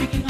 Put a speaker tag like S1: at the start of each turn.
S1: picking up.